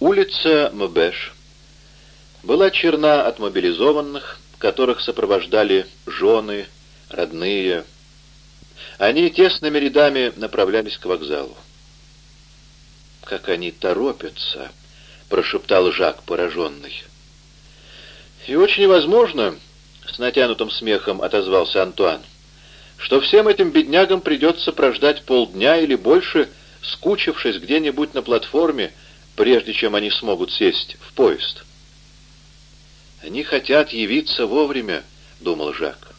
Улица Мбеш была черна от мобилизованных, которых сопровождали жены, родные. Они тесными рядами направлялись к вокзалу. «Как они торопятся!» — прошептал Жак, пораженный. «И очень возможно, — с натянутым смехом отозвался Антуан, — что всем этим беднягам придется прождать полдня или больше, скучившись где-нибудь на платформе, прежде чем они смогут сесть в поезд». «Они хотят явиться вовремя», — думал Жак.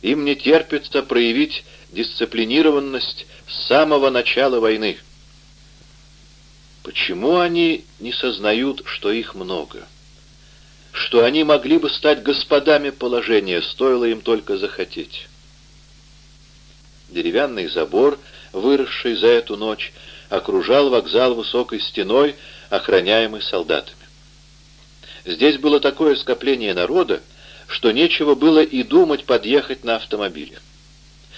«Им не терпится проявить дисциплинированность с самого начала войны». Почему они не сознают, что их много? Что они могли бы стать господами положения, стоило им только захотеть? Деревянный забор, выросший за эту ночь, окружал вокзал высокой стеной, охраняемый солдатами. Здесь было такое скопление народа, что нечего было и думать подъехать на автомобиле.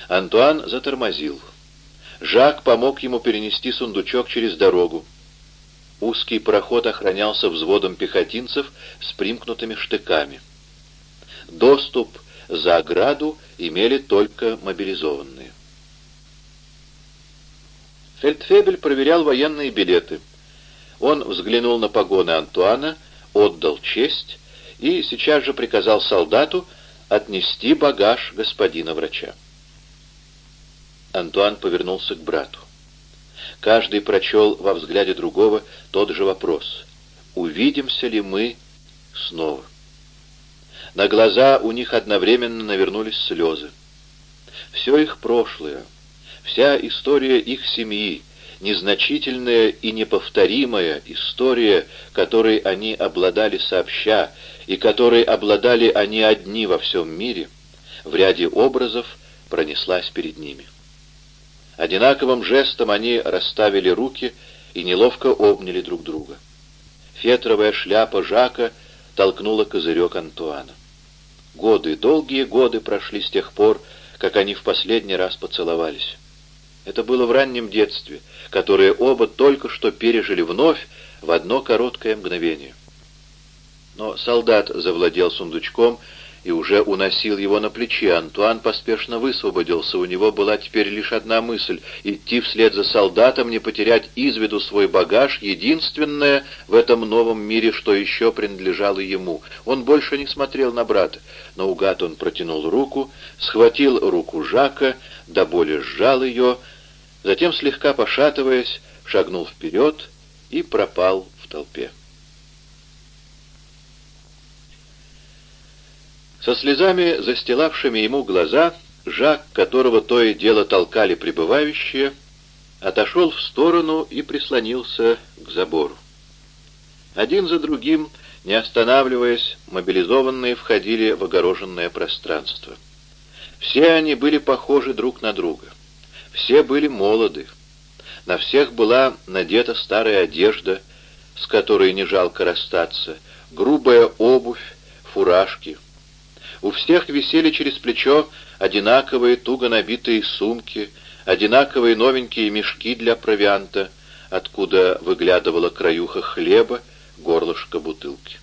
Антуан затормозил. Жак помог ему перенести сундучок через дорогу. Узкий проход охранялся взводом пехотинцев с примкнутыми штыками. Доступ за ограду имели только мобилизованные. Фельдфебель проверял военные билеты. Он взглянул на погоны Антуана, отдал честь и сейчас же приказал солдату отнести багаж господина врача. Антуан повернулся к брату. Каждый прочел во взгляде другого тот же вопрос. «Увидимся ли мы снова?» На глаза у них одновременно навернулись слезы. Все их прошлое, вся история их семьи, незначительная и неповторимая история, которой они обладали сообща, и которой обладали они одни во всем мире, в ряде образов пронеслась перед ними. Одинаковым жестом они расставили руки и неловко обняли друг друга. Фетровая шляпа Жака толкнула козырек Антуана. Годы, долгие годы прошли с тех пор, как они в последний раз поцеловались. Это было в раннем детстве, которое оба только что пережили вновь в одно короткое мгновение. Но солдат завладел сундучком и уже уносил его на плече. Антуан поспешно высвободился. У него была теперь лишь одна мысль — идти вслед за солдатом, не потерять из виду свой багаж, единственное в этом новом мире, что еще принадлежало ему. Он больше не смотрел на брата. Наугад он протянул руку, схватил руку Жака, до боли сжал ее, затем, слегка пошатываясь, шагнул вперед и пропал в толпе. Со слезами, застилавшими ему глаза, Жак, которого то и дело толкали прибывающие, отошел в сторону и прислонился к забору. Один за другим, не останавливаясь, мобилизованные входили в огороженное пространство. Все они были похожи друг на друга. Все были молоды. На всех была надета старая одежда, с которой не жалко расстаться, грубая обувь, фуражки — у всех висели через плечо одинаковые туго набитые сумки, одинаковые новенькие мешки для провианта, откуда выглядывала краюха хлеба, горлышко бутылки.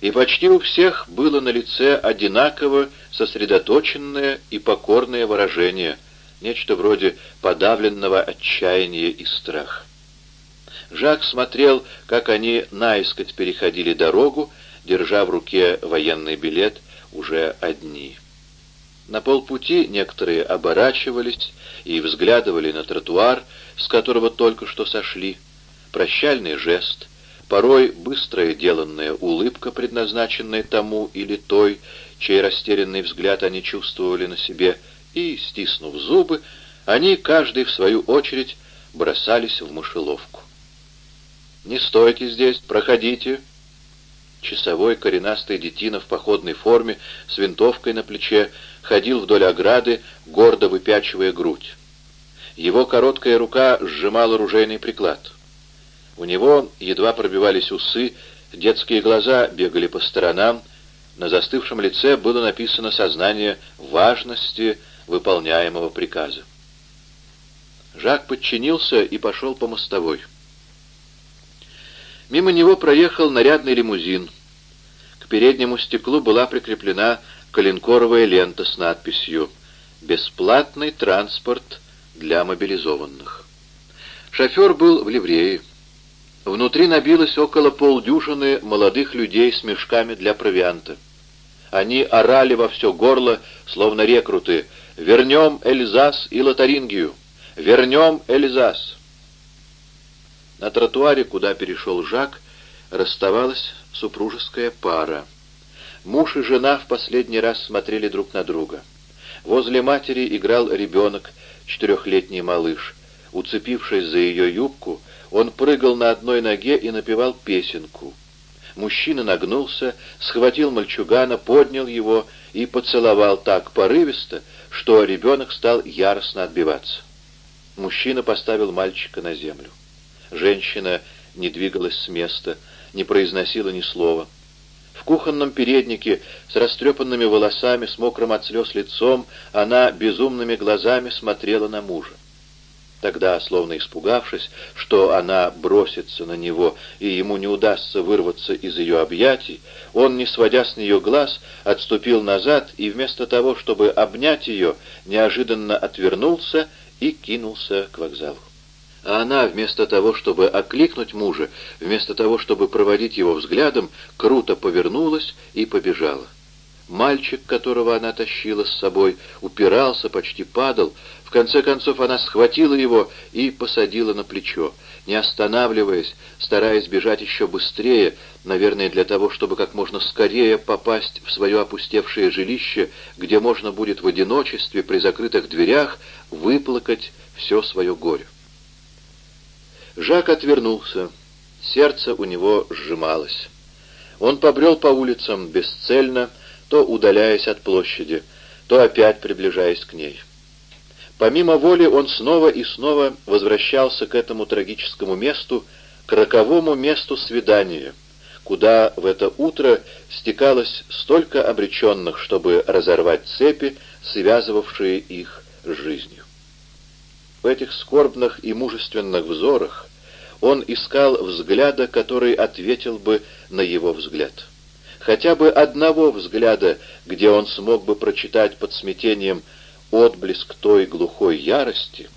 И почти у всех было на лице одинаково сосредоточенное и покорное выражение, нечто вроде подавленного отчаяния и страха. Жак смотрел, как они наискось переходили дорогу, держа в руке военный билет, уже одни. На полпути некоторые оборачивались и взглядывали на тротуар, с которого только что сошли. Прощальный жест, порой быстрая деланная улыбка, предназначенная тому или той, чей растерянный взгляд они чувствовали на себе, и, стиснув зубы, они, каждый в свою очередь, бросались в мышеловку. «Не стойте здесь, проходите!» Часовой коренастый детина в походной форме с винтовкой на плече ходил вдоль ограды, гордо выпячивая грудь. Его короткая рука сжимала ружейный приклад. У него едва пробивались усы, детские глаза бегали по сторонам, на застывшем лице было написано сознание важности выполняемого приказа. Жак подчинился и пошел по мостовой. Мимо него проехал нарядный лимузин. К переднему стеклу была прикреплена коленкоровая лента с надписью «Бесплатный транспорт для мобилизованных». Шофер был в ливрее. Внутри набилось около полдюжины молодых людей с мешками для провианта. Они орали во все горло, словно рекруты, «Вернем Эльзас и Лотарингию! Вернем Эльзас!» На тротуаре, куда перешел Жак, расставалась супружеская пара. Муж и жена в последний раз смотрели друг на друга. Возле матери играл ребенок, четырехлетний малыш. Уцепившись за ее юбку, он прыгал на одной ноге и напевал песенку. Мужчина нагнулся, схватил мальчугана, поднял его и поцеловал так порывисто, что ребенок стал яростно отбиваться. Мужчина поставил мальчика на землю. Женщина не двигалась с места, не произносила ни слова. В кухонном переднике с растрепанными волосами, с мокрым от слез лицом, она безумными глазами смотрела на мужа. Тогда, словно испугавшись, что она бросится на него и ему не удастся вырваться из ее объятий, он, не сводя с нее глаз, отступил назад и вместо того, чтобы обнять ее, неожиданно отвернулся и кинулся к вокзалу. А она, вместо того, чтобы окликнуть мужа, вместо того, чтобы проводить его взглядом, круто повернулась и побежала. Мальчик, которого она тащила с собой, упирался, почти падал. В конце концов она схватила его и посадила на плечо, не останавливаясь, стараясь бежать еще быстрее, наверное, для того, чтобы как можно скорее попасть в свое опустевшее жилище, где можно будет в одиночестве при закрытых дверях выплакать все свое горе. Жак отвернулся. Сердце у него сжималось. Он побрел по улицам бесцельно, то удаляясь от площади, то опять приближаясь к ней. Помимо воли он снова и снова возвращался к этому трагическому месту, к роковому месту свидания, куда в это утро стекалось столько обреченных, чтобы разорвать цепи, связывавшие их с жизнью. В этих скорбных и мужественных взорах он искал взгляда, который ответил бы на его взгляд. Хотя бы одного взгляда, где он смог бы прочитать под смятением отблеск той глухой ярости,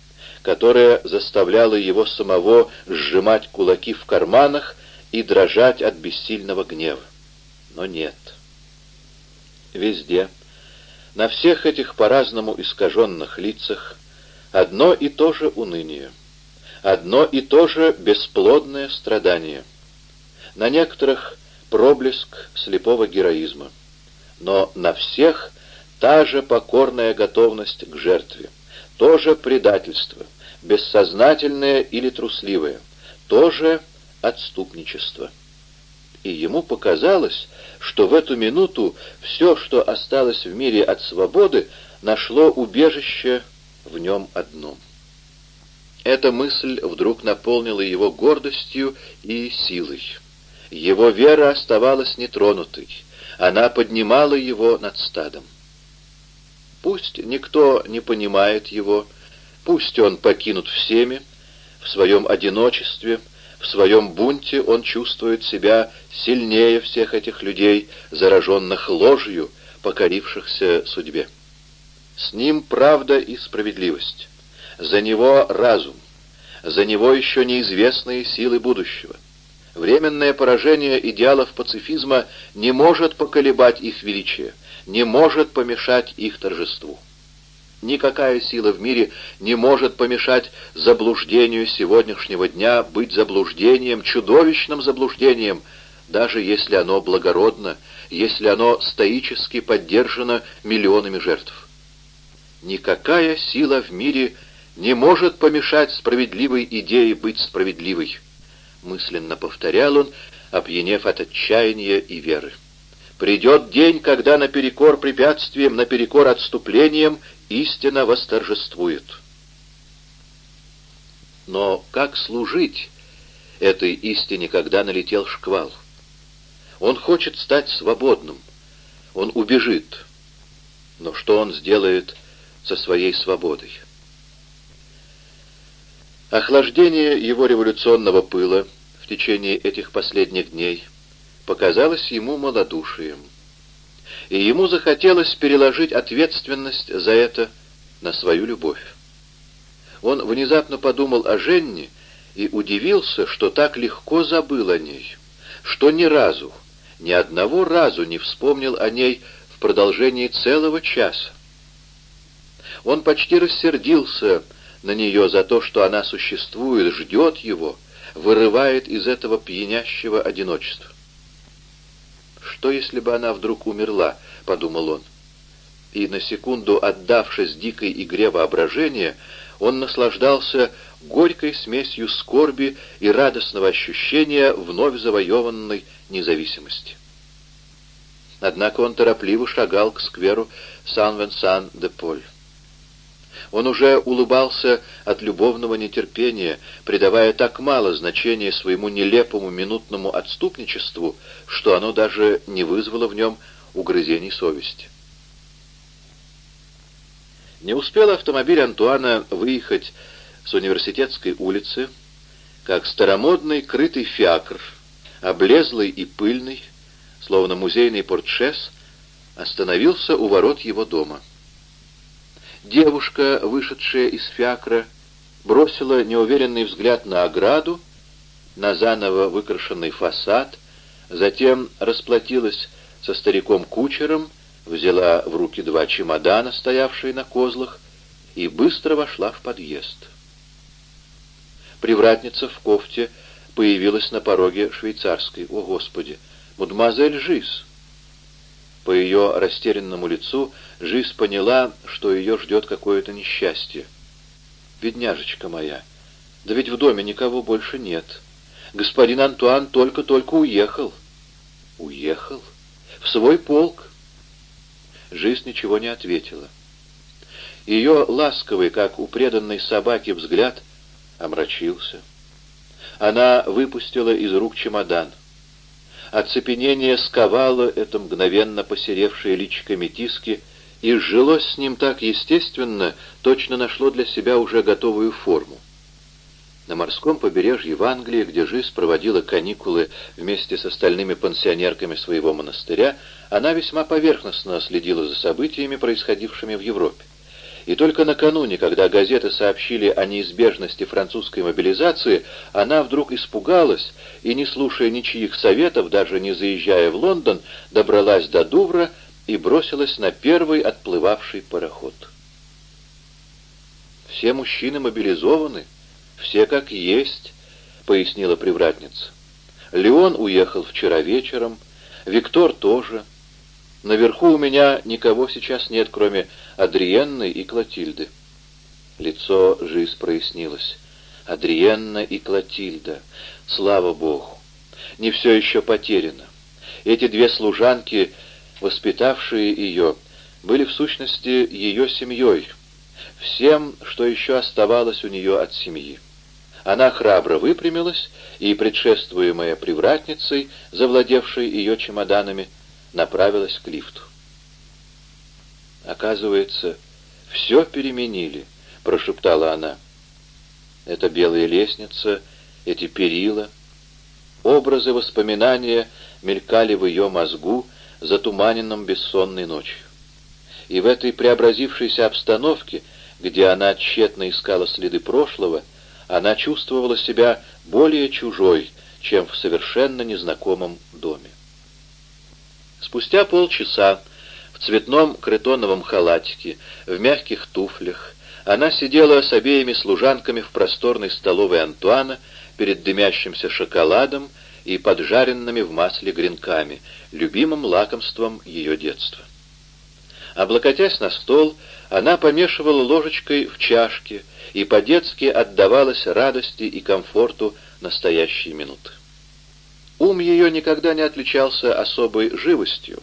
которая заставляла его самого сжимать кулаки в карманах и дрожать от бессильного гнева. Но нет. Везде, на всех этих по-разному искаженных лицах, Одно и то же уныние. Одно и то же бесплодное страдание. На некоторых проблеск слепого героизма. Но на всех та же покорная готовность к жертве. То же предательство, бессознательное или трусливое. То же отступничество. И ему показалось, что в эту минуту все, что осталось в мире от свободы, нашло убежище в нем одном. Эта мысль вдруг наполнила его гордостью и силой. Его вера оставалась нетронутой, она поднимала его над стадом. Пусть никто не понимает его, пусть он покинут всеми, в своем одиночестве, в своем бунте он чувствует себя сильнее всех этих людей, зараженных ложью, покорившихся судьбе. С ним правда и справедливость. За него разум. За него еще неизвестные силы будущего. Временное поражение идеалов пацифизма не может поколебать их величие, не может помешать их торжеству. Никакая сила в мире не может помешать заблуждению сегодняшнего дня быть заблуждением, чудовищным заблуждением, даже если оно благородно, если оно стоически поддержано миллионами жертв. Никакая сила в мире не может помешать справедливой идее быть справедливой, мысленно повторял он, опьянев от отчаяния и веры. Придет день, когда наперекор препятствиям, наперекор отступлениям истина восторжествует. Но как служить этой истине, когда налетел шквал? Он хочет стать свободным, он убежит. Но что он сделает со своей свободой. Охлаждение его революционного пыла в течение этих последних дней показалось ему малодушием, и ему захотелось переложить ответственность за это на свою любовь. Он внезапно подумал о Женне и удивился, что так легко забыл о ней, что ни разу, ни одного разу не вспомнил о ней в продолжении целого часа. Он почти рассердился на нее за то, что она существует, ждет его, вырывает из этого пьянящего одиночества. «Что, если бы она вдруг умерла?» — подумал он. И на секунду, отдавшись дикой игре воображения, он наслаждался горькой смесью скорби и радостного ощущения вновь завоеванной независимости. Однако он торопливо шагал к скверу Сан-Венсан-де-Поль. Он уже улыбался от любовного нетерпения, придавая так мало значения своему нелепому минутному отступничеству, что оно даже не вызвало в нем угрызений совести. Не успел автомобиль Антуана выехать с университетской улицы, как старомодный крытый фиакр, облезлый и пыльный, словно музейный портшес, остановился у ворот его дома. Девушка, вышедшая из фиакра, бросила неуверенный взгляд на ограду, на заново выкрашенный фасад, затем расплатилась со стариком-кучером, взяла в руки два чемодана, стоявшие на козлах, и быстро вошла в подъезд. Привратница в кофте появилась на пороге швейцарской. «О, Господи! Мадемуазель Жиз!» По ее растерянному лицу Жиз поняла, что ее ждет какое-то несчастье. «Бедняжечка моя! Да ведь в доме никого больше нет. Господин Антуан только-только уехал». «Уехал? В свой полк?» Жиз ничего не ответила. Ее ласковый, как у преданной собаки, взгляд — омрачился. Она выпустила из рук чемодан. Оцепенение сковало это мгновенно посеревшее личико метиски, и жилось с ним так естественно, точно нашло для себя уже готовую форму. На морском побережье в Англии, где Жиз проводила каникулы вместе с остальными пансионерками своего монастыря, она весьма поверхностно следила за событиями, происходившими в Европе. И только накануне, когда газеты сообщили о неизбежности французской мобилизации, она вдруг испугалась и, не слушая ничьих советов, даже не заезжая в Лондон, добралась до Дувра и бросилась на первый отплывавший пароход. «Все мужчины мобилизованы, все как есть», — пояснила привратница. «Леон уехал вчера вечером, Виктор тоже». Наверху у меня никого сейчас нет, кроме Адриенны и Клотильды. Лицо Жиз прояснилось. Адриенна и Клотильда. Слава Богу! Не все еще потеряно. Эти две служанки, воспитавшие ее, были в сущности ее семьей, всем, что еще оставалось у нее от семьи. Она храбро выпрямилась и, предшествуемая привратницей, завладевшей ее чемоданами, направилась к лифту. «Оказывается, все переменили», — прошептала она. «Это белая лестница, эти перила». Образы воспоминания мелькали в ее мозгу, затуманенном бессонной ночью. И в этой преобразившейся обстановке, где она тщетно искала следы прошлого, она чувствовала себя более чужой, чем в совершенно незнакомом доме. Спустя полчаса в цветном кретоновом халатике, в мягких туфлях, она сидела с обеими служанками в просторной столовой Антуана перед дымящимся шоколадом и поджаренными в масле гренками, любимым лакомством ее детства. Облокотясь на стол, она помешивала ложечкой в чашке и по-детски отдавалась радости и комфорту настоящей минуты. Ум ее никогда не отличался особой живостью,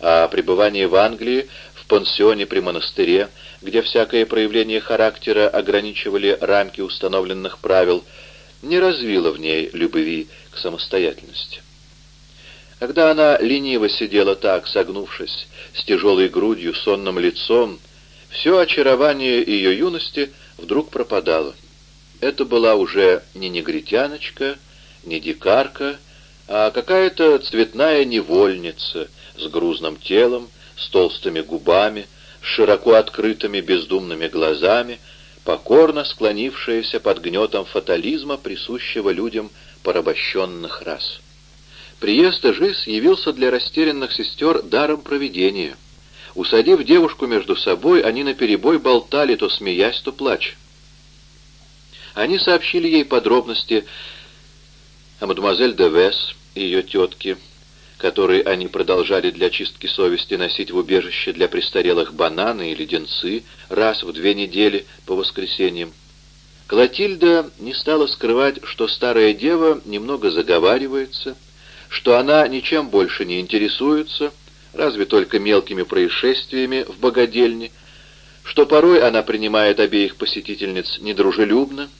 а пребывание в Англии, в пансионе при монастыре, где всякое проявление характера ограничивали рамки установленных правил, не развило в ней любви к самостоятельности. Когда она лениво сидела так, согнувшись, с тяжелой грудью, сонным лицом, все очарование ее юности вдруг пропадало. Это была уже не негритяночка, не дикарка, а какая-то цветная невольница с грузным телом, с толстыми губами, с широко открытыми бездумными глазами, покорно склонившаяся под гнетом фатализма, присущего людям порабощенных рас. Приезд Жиз явился для растерянных сестер даром провидения. Усадив девушку между собой, они наперебой болтали, то смеясь, то плача. Они сообщили ей подробности о мадемуазель де Вес и ее тетке, которые они продолжали для чистки совести носить в убежище для престарелых бананы и леденцы раз в две недели по воскресеньям. Клотильда не стала скрывать, что старая дева немного заговаривается, что она ничем больше не интересуется, разве только мелкими происшествиями в богадельне, что порой она принимает обеих посетительниц недружелюбно,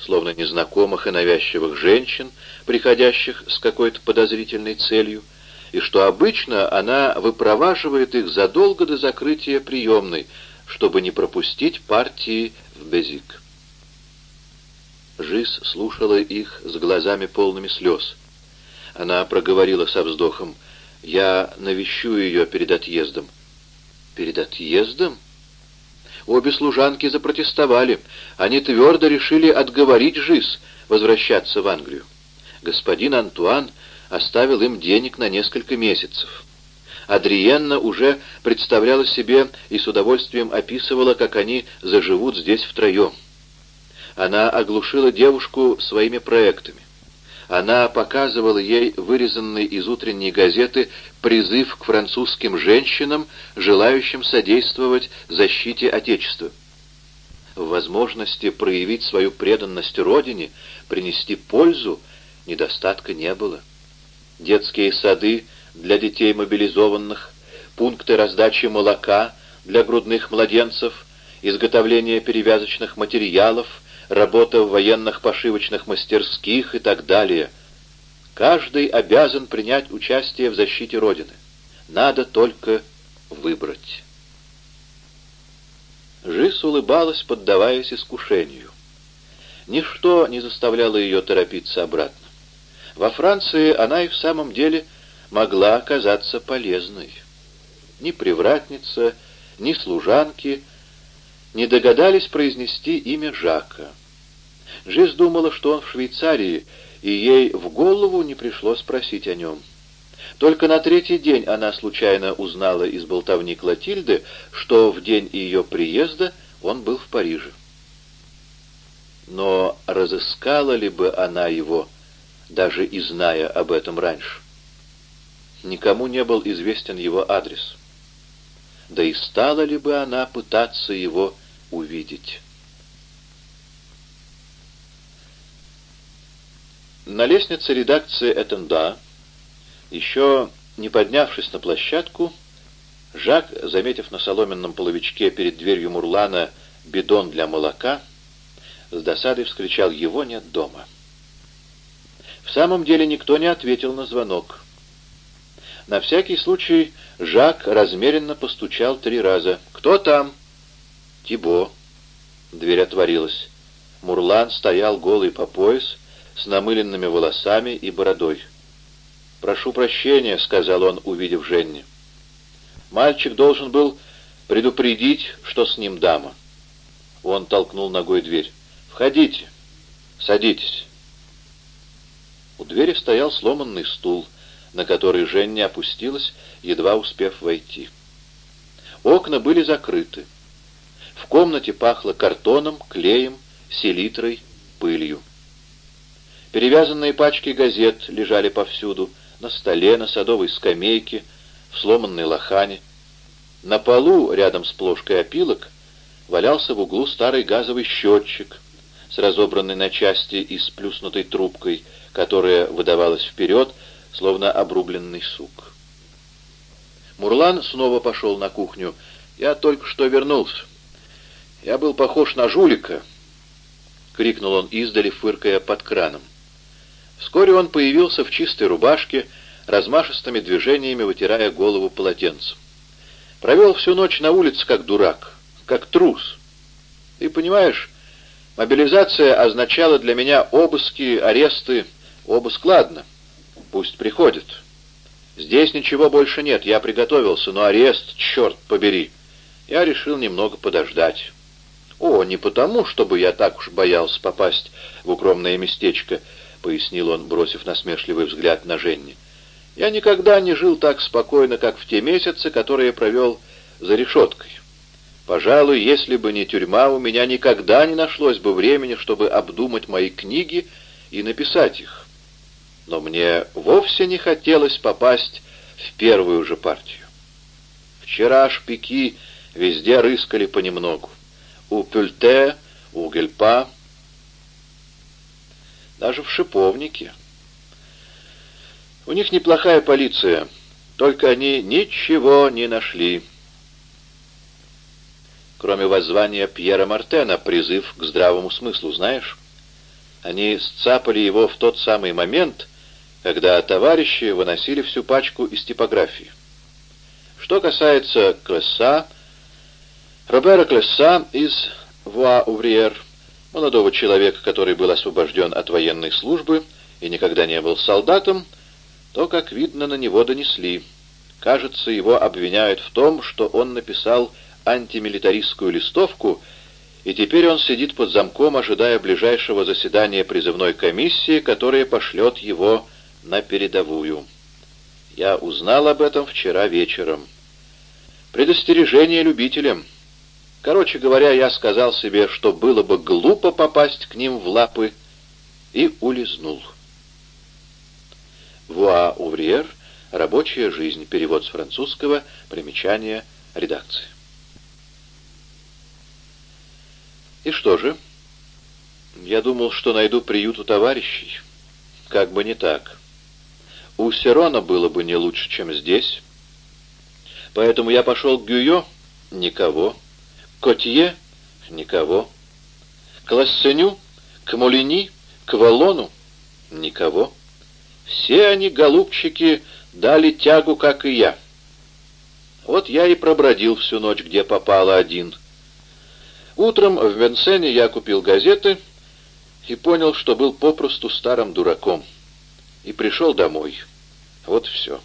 словно незнакомых и навязчивых женщин, приходящих с какой-то подозрительной целью, и что обычно она выпроваживает их задолго до закрытия приемной, чтобы не пропустить партии в Безик. Жиз слушала их с глазами полными слез. Она проговорила со вздохом, «Я навещу ее перед отъездом». «Перед отъездом?» Обе служанки запротестовали. Они твердо решили отговорить Жиз возвращаться в Англию. Господин Антуан оставил им денег на несколько месяцев. Адриенна уже представляла себе и с удовольствием описывала, как они заживут здесь втроем. Она оглушила девушку своими проектами. Она показывала ей вырезанный из утренней газеты призыв к французским женщинам, желающим содействовать защите Отечества. В возможности проявить свою преданность Родине, принести пользу, недостатка не было детские сады для детей мобилизованных, пункты раздачи молока для грудных младенцев, изготовление перевязочных материалов, работа в военных пошивочных мастерских и так далее. Каждый обязан принять участие в защите Родины. Надо только выбрать. Жиз улыбалась, поддаваясь искушению. Ничто не заставляло ее торопиться обратно. Во Франции она и в самом деле могла оказаться полезной. Ни привратница, ни служанки не догадались произнести имя Жака. Жиз думала, что он в Швейцарии, и ей в голову не пришло спросить о нем. Только на третий день она случайно узнала из болтовни Клотильды, что в день ее приезда он был в Париже. Но разыскала ли бы она его, даже и зная об этом раньше. Никому не был известен его адрес. Да и стала ли бы она пытаться его увидеть? На лестнице редакции «Этенда», еще не поднявшись на площадку, Жак, заметив на соломенном половичке перед дверью Мурлана бидон для молока, с досадой вскричал «Его нет дома». В самом деле никто не ответил на звонок. На всякий случай Жак размеренно постучал три раза. «Кто там?» «Тибо». Дверь отворилась. Мурлан стоял голый по пояс, с намыленными волосами и бородой. «Прошу прощения», — сказал он, увидев Женни. «Мальчик должен был предупредить, что с ним дама». Он толкнул ногой дверь. «Входите. Садитесь». У двери стоял сломанный стул, на который Женя опустилась, едва успев войти. Окна были закрыты. В комнате пахло картоном, клеем, селитрой, пылью. Перевязанные пачки газет лежали повсюду, на столе, на садовой скамейке, в сломанной лохане. На полу, рядом с плошкой опилок, валялся в углу старый газовый счетчик с разобранной на части и сплюснутой трубкой — которая выдавалась вперед, словно обрубленный сук. Мурлан снова пошел на кухню. «Я только что вернулся. Я был похож на жулика», — крикнул он издали, фыркая под краном. Вскоре он появился в чистой рубашке, размашистыми движениями вытирая голову полотенцем. Провел всю ночь на улице как дурак, как трус. Ты понимаешь, мобилизация означала для меня обыски, аресты, Оба складно. Пусть приходят. Здесь ничего больше нет, я приготовился, но арест, черт побери. Я решил немного подождать. О, не потому, чтобы я так уж боялся попасть в укромное местечко, — пояснил он, бросив насмешливый взгляд на Женни. «Я никогда не жил так спокойно, как в те месяцы, которые провел за решеткой. Пожалуй, если бы не тюрьма, у меня никогда не нашлось бы времени, чтобы обдумать мои книги и написать их. Но мне вовсе не хотелось попасть в первую же партию. Вчера шпики везде рыскали понемногу. У Пюльте, у Гельпа, даже в Шиповнике. У них неплохая полиция, только они ничего не нашли. Кроме воззвания Пьера Мартена, призыв к здравому смыслу, знаешь? Они сцапали его в тот самый момент, когда товарищи выносили всю пачку из типографии. Что касается Клесса, Робера Клесса из Вуа-Увриер, молодого человека, который был освобожден от военной службы и никогда не был солдатом, то, как видно, на него донесли. Кажется, его обвиняют в том, что он написал антимилитаристскую листовку, и теперь он сидит под замком, ожидая ближайшего заседания призывной комиссии, которая пошлет его на передовую. Я узнал об этом вчера вечером. Предостережение любителям. Короче говоря, я сказал себе, что было бы глупо попасть к ним в лапы, и улизнул. Вуа Увриер. Рабочая жизнь. Перевод с французского. Примечание редакции. И что же? Я думал, что найду приют у товарищей. Как бы не так. У Серона было бы не лучше, чем здесь. Поэтому я пошел к Гюйо. Никого. Котье? Никого. К Лассеню? К Молини? К Валону? Никого. Все они, голубчики, дали тягу, как и я. Вот я и пробродил всю ночь, где попало один — Утром в Венсене я купил газеты и понял, что был попросту старым дураком. И пришел домой. Вот все.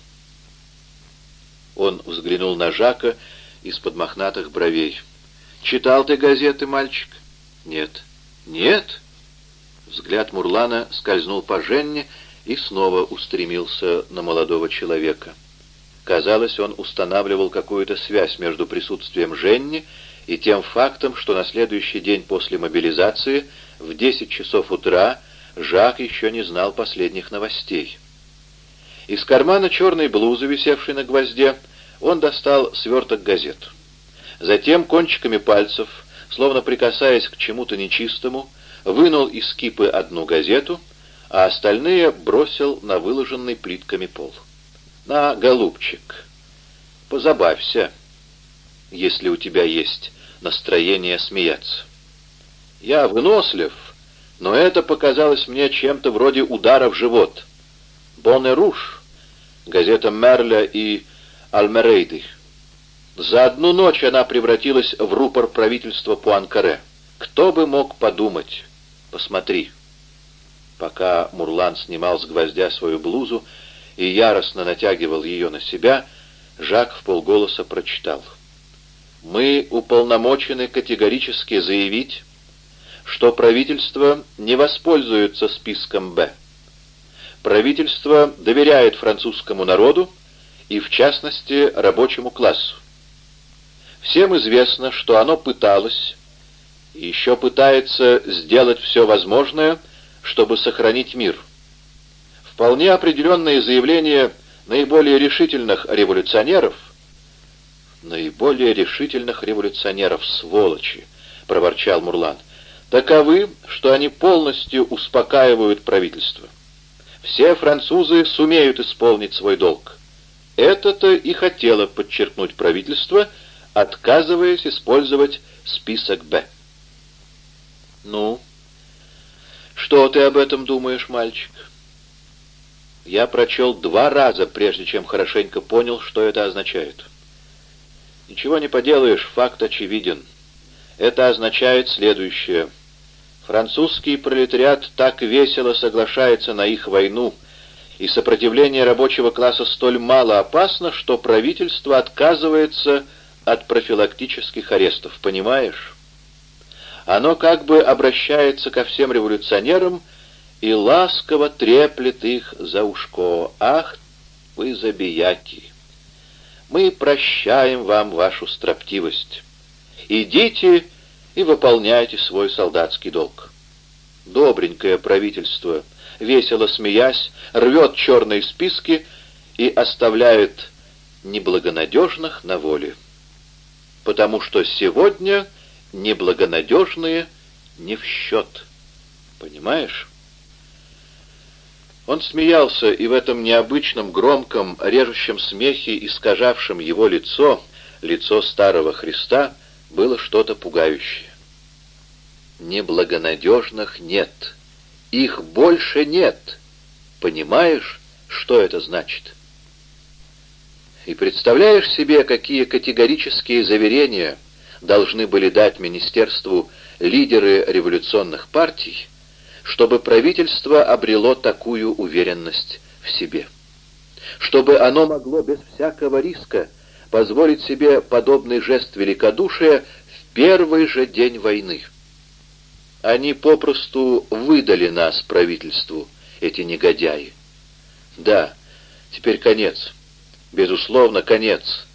Он взглянул на Жака из-под мохнатых бровей. «Читал ты газеты, мальчик?» «Нет». «Нет?» Взгляд Мурлана скользнул по Женне и снова устремился на молодого человека. Казалось, он устанавливал какую-то связь между присутствием Женни и тем фактом, что на следующий день после мобилизации в 10 часов утра Жак еще не знал последних новостей. Из кармана черной блузы, висевшей на гвозде, он достал сверток газет. Затем кончиками пальцев, словно прикасаясь к чему-то нечистому, вынул из кипы одну газету, а остальные бросил на выложенный плитками пол. «На, голубчик, позабавься» если у тебя есть настроение смеяться. Я вынослив, но это показалось мне чем-то вроде удара в живот. «Бонне Руш», газета Мерля и Альмерейды. За одну ночь она превратилась в рупор правительства Пуанкаре. Кто бы мог подумать? Посмотри. Пока Мурлан снимал с гвоздя свою блузу и яростно натягивал ее на себя, Жак в полголоса прочитал — мы уполномочены категорически заявить, что правительство не воспользуется списком «Б». Правительство доверяет французскому народу и, в частности, рабочему классу. Всем известно, что оно пыталось еще пытается сделать все возможное, чтобы сохранить мир. Вполне определенные заявления наиболее решительных революционеров – наиболее решительных революционеров, сволочи!» — проворчал Мурлан. «Таковы, что они полностью успокаивают правительство. Все французы сумеют исполнить свой долг. Это-то и хотело подчеркнуть правительство, отказываясь использовать список «Б». «Ну, что ты об этом думаешь, мальчик?» Я прочел два раза, прежде чем хорошенько понял, что это означает. Ничего не поделаешь, факт очевиден. Это означает следующее. Французский пролетариат так весело соглашается на их войну, и сопротивление рабочего класса столь мало опасно, что правительство отказывается от профилактических арестов, понимаешь? Оно как бы обращается ко всем революционерам и ласково треплет их за ушко. Ах, вы забияки! Мы прощаем вам вашу строптивость. Идите и выполняйте свой солдатский долг. Добренькое правительство, весело смеясь, рвет черные списки и оставляет неблагонадежных на воле. Потому что сегодня неблагонадежные не в счет. Понимаешь? Он смеялся, и в этом необычном, громком, режущем смехе, искажавшем его лицо, лицо старого Христа, было что-то пугающее. Неблагонадежных нет. Их больше нет. Понимаешь, что это значит? И представляешь себе, какие категорические заверения должны были дать министерству лидеры революционных партий, чтобы правительство обрело такую уверенность в себе. Чтобы оно могло без всякого риска позволить себе подобный жест великодушия в первый же день войны. Они попросту выдали нас правительству, эти негодяи. Да, теперь конец. Безусловно, конец.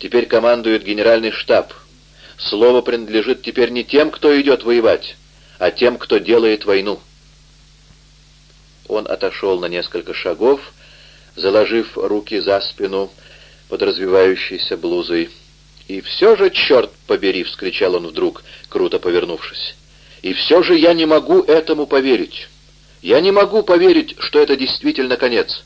Теперь командует генеральный штаб. Слово принадлежит теперь не тем, кто идет воевать, а тем, кто делает войну. Он отошел на несколько шагов, заложив руки за спину под развивающейся блузой. «И все же, черт побери!» — вскричал он вдруг, круто повернувшись. «И все же я не могу этому поверить. Я не могу поверить, что это действительно конец.